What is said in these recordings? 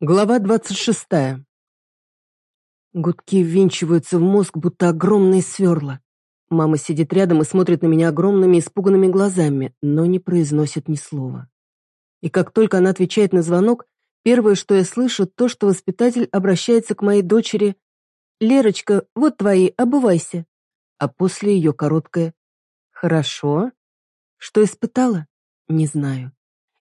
Глава двадцать шестая. Гудки ввинчиваются в мозг, будто огромные сверла. Мама сидит рядом и смотрит на меня огромными испуганными глазами, но не произносит ни слова. И как только она отвечает на звонок, первое, что я слышу, то, что воспитатель обращается к моей дочери «Лерочка, вот твои, обувайся». А после ее короткое «Хорошо». Что испытала? Не знаю.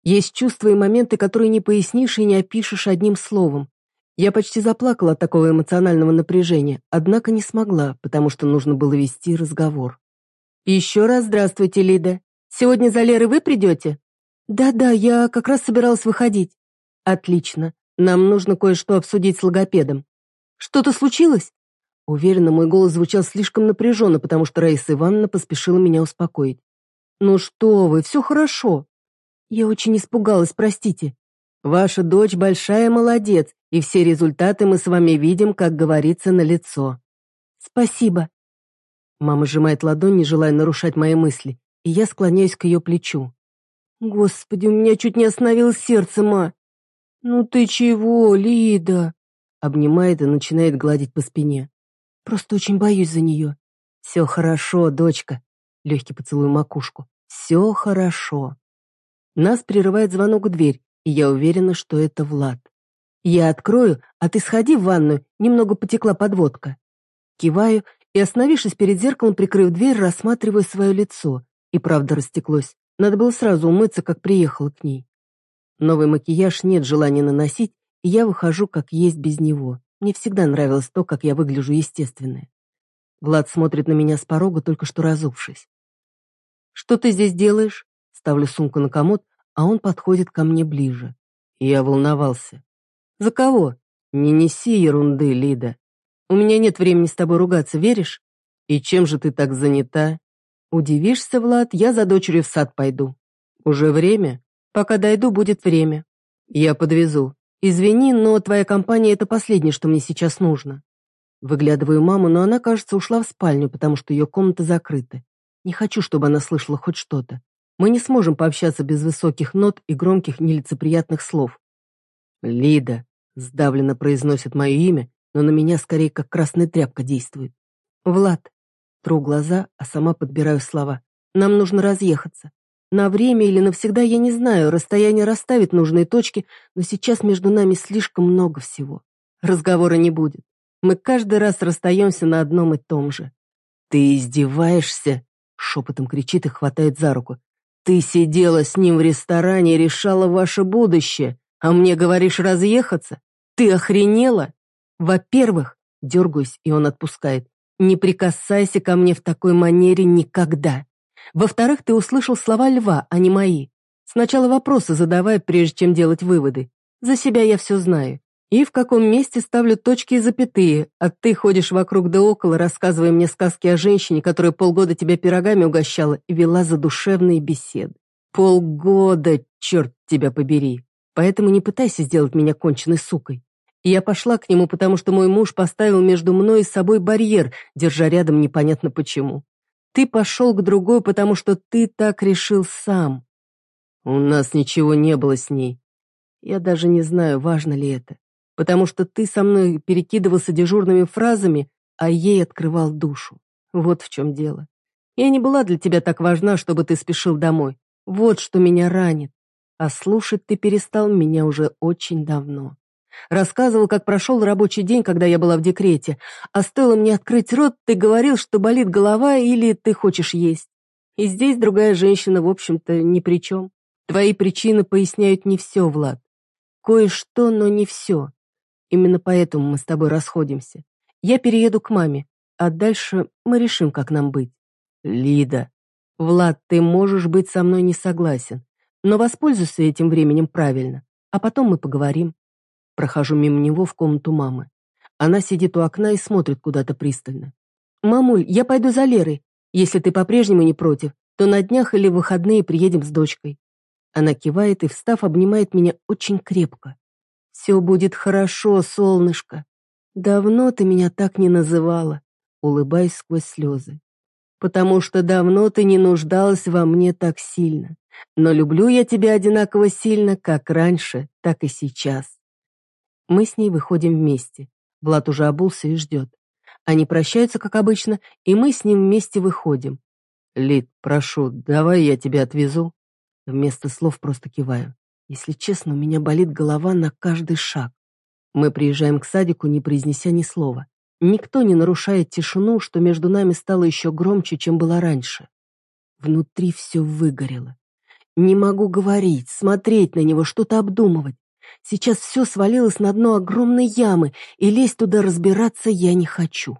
Есть чувства и моменты, которые не пояснишь и не опишешь одним словом. Я почти заплакала от такого эмоционального напряжения, однако не смогла, потому что нужно было вести разговор. «Еще раз здравствуйте, Лида. Сегодня за Лерой вы придете?» «Да-да, я как раз собиралась выходить». «Отлично. Нам нужно кое-что обсудить с логопедом». «Что-то случилось?» Уверена, мой голос звучал слишком напряженно, потому что Раиса Ивановна поспешила меня успокоить. «Ну что вы, все хорошо. Я очень испугалась, простите. Ваша дочь большая молодец, и все результаты мы с вами видим, как говорится, на лицо. Спасибо. Мама сжимает ладонь, не желая нарушать мои мысли, и я склоняюсь к ее плечу. Господи, у меня чуть не остановилось сердце, ма. Ну ты чего, Лида? Обнимает и начинает гладить по спине. Просто очень боюсь за нее. Все хорошо, дочка. Легкий поцелуй макушку. Все хорошо. Нас прерывает звонок в дверь, и я уверена, что это Влад. Я открою, а ты сходи в ванную, немного потекла подводка. Киваю и, остановившись перед зеркалом, прикрыв дверь, рассматриваю свое лицо. И правда растеклось. Надо было сразу умыться, как приехала к ней. Новый макияж нет желания наносить, и я выхожу как есть без него. Мне всегда нравилось то, как я выгляжу естественно. Влад смотрит на меня с порога, только что разувшись. «Что ты здесь делаешь?» Ставлю сумку на комод, а он подходит ко мне ближе. Я волновался. «За кого?» «Не неси ерунды, Лида. У меня нет времени с тобой ругаться, веришь? И чем же ты так занята?» «Удивишься, Влад, я за дочерью в сад пойду». «Уже время?» «Пока дойду, будет время». «Я подвезу. Извини, но твоя компания — это последнее, что мне сейчас нужно». Выглядываю маму, но она, кажется, ушла в спальню, потому что ее комната закрыта. Не хочу, чтобы она слышала хоть что-то. Мы не сможем пообщаться без высоких нот и громких нелицеприятных слов. «Лида», — сдавленно произносит мое имя, но на меня скорее как красная тряпка действует. «Влад», — тру глаза, а сама подбираю слова. «Нам нужно разъехаться. На время или навсегда я не знаю, расстояние расставит нужные точки, но сейчас между нами слишком много всего. Разговора не будет. Мы каждый раз расстаемся на одном и том же. «Ты издеваешься?» — шепотом кричит и хватает за руку. Ты сидела с ним в ресторане и решала ваше будущее, а мне говоришь разъехаться? Ты охренела? Во-первых, дергаюсь, и он отпускает, не прикасайся ко мне в такой манере никогда. Во-вторых, ты услышал слова льва, а не мои. Сначала вопросы задавай, прежде чем делать выводы. За себя я все знаю и в каком месте ставлю точки и запятые, а ты ходишь вокруг да около, рассказывая мне сказки о женщине, которая полгода тебя пирогами угощала и вела задушевные беседы. Полгода, черт тебя побери. Поэтому не пытайся сделать меня конченной сукой. Я пошла к нему, потому что мой муж поставил между мной и собой барьер, держа рядом непонятно почему. Ты пошел к другой, потому что ты так решил сам. У нас ничего не было с ней. Я даже не знаю, важно ли это потому что ты со мной перекидывался дежурными фразами, а ей открывал душу. Вот в чем дело. Я не была для тебя так важна, чтобы ты спешил домой. Вот что меня ранит. А слушать ты перестал меня уже очень давно. Рассказывал, как прошел рабочий день, когда я была в декрете, а стоило мне открыть рот, ты говорил, что болит голова или ты хочешь есть. И здесь другая женщина, в общем-то, ни при чем. Твои причины поясняют не все, Влад. Кое-что, но не все. Именно поэтому мы с тобой расходимся. Я перееду к маме, а дальше мы решим, как нам быть. Лида. Влад, ты можешь быть со мной не согласен, но воспользуйся этим временем правильно, а потом мы поговорим. Прохожу мимо него в комнату мамы. Она сидит у окна и смотрит куда-то пристально. «Мамуль, я пойду за Лерой. Если ты по-прежнему не против, то на днях или в выходные приедем с дочкой». Она кивает и, встав, обнимает меня очень крепко. «Все будет хорошо, солнышко. Давно ты меня так не называла», улыбаясь сквозь слезы. «Потому что давно ты не нуждалась во мне так сильно. Но люблю я тебя одинаково сильно, как раньше, так и сейчас. Мы с ней выходим вместе. Влад уже обулся и ждет. Они прощаются, как обычно, и мы с ним вместе выходим. «Лид, прошу, давай я тебя отвезу». Вместо слов просто киваю. Если честно, у меня болит голова на каждый шаг. Мы приезжаем к садику, не произнеся ни слова. Никто не нарушает тишину, что между нами стало еще громче, чем было раньше. Внутри все выгорело. Не могу говорить, смотреть на него, что-то обдумывать. Сейчас все свалилось на дно огромной ямы, и лезть туда разбираться я не хочу.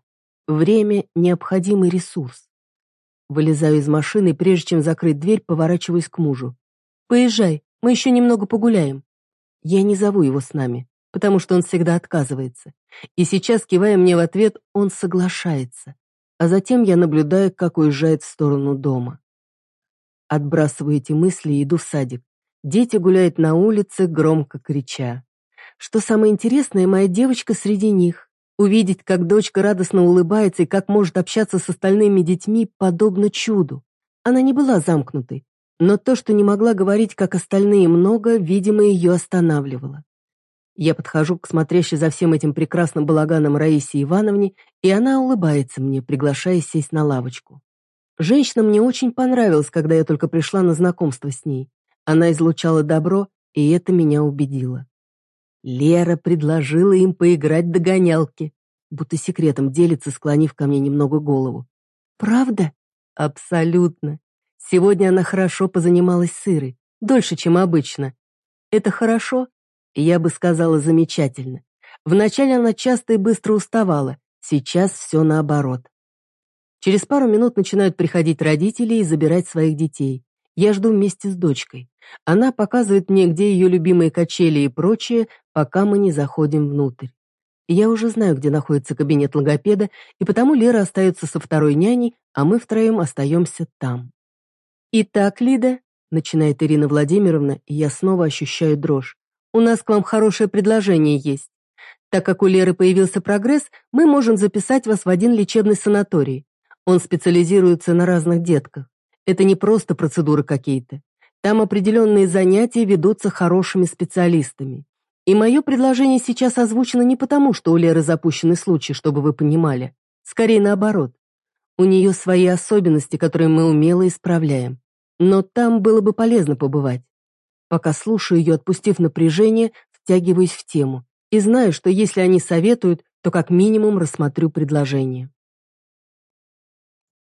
Время — необходимый ресурс. Вылезаю из машины, прежде чем закрыть дверь, поворачиваюсь к мужу. «Поезжай, мы еще немного погуляем». Я не зову его с нами, потому что он всегда отказывается. И сейчас, кивая мне в ответ, он соглашается. А затем я наблюдаю, как уезжает в сторону дома. Отбрасываю эти мысли и иду в садик. Дети гуляют на улице, громко крича. Что самое интересное, моя девочка среди них. Увидеть, как дочка радостно улыбается и как может общаться с остальными детьми, подобно чуду. Она не была замкнутой, но то, что не могла говорить, как остальные много, видимо, ее останавливало. Я подхожу к смотрящей за всем этим прекрасным балаганом Раисе Ивановне, и она улыбается мне, приглашая сесть на лавочку. Женщина мне очень понравилась, когда я только пришла на знакомство с ней. Она излучала добро, и это меня убедило. Лера предложила им поиграть догонялки, будто секретом делится, склонив ко мне немного голову. «Правда?» «Абсолютно. Сегодня она хорошо позанималась сырой, дольше, чем обычно. Это хорошо?» Я бы сказала, замечательно. Вначале она часто и быстро уставала, сейчас все наоборот. Через пару минут начинают приходить родители и забирать своих детей. Я жду вместе с дочкой. Она показывает мне, где ее любимые качели и прочее, пока мы не заходим внутрь. Я уже знаю, где находится кабинет логопеда, и потому Лера остается со второй няней, а мы втроем остаемся там. «Итак, Лида», — начинает Ирина Владимировна, и я снова ощущаю дрожь, «у нас к вам хорошее предложение есть. Так как у Леры появился прогресс, мы можем записать вас в один лечебный санаторий. Он специализируется на разных детках. Это не просто процедуры какие-то. Там определенные занятия ведутся хорошими специалистами. И мое предложение сейчас озвучено не потому, что у Леры запущенный случай, чтобы вы понимали. Скорее наоборот. У нее свои особенности, которые мы умело исправляем. Но там было бы полезно побывать. Пока слушаю ее, отпустив напряжение, втягиваюсь в тему. И знаю, что если они советуют, то как минимум рассмотрю предложение.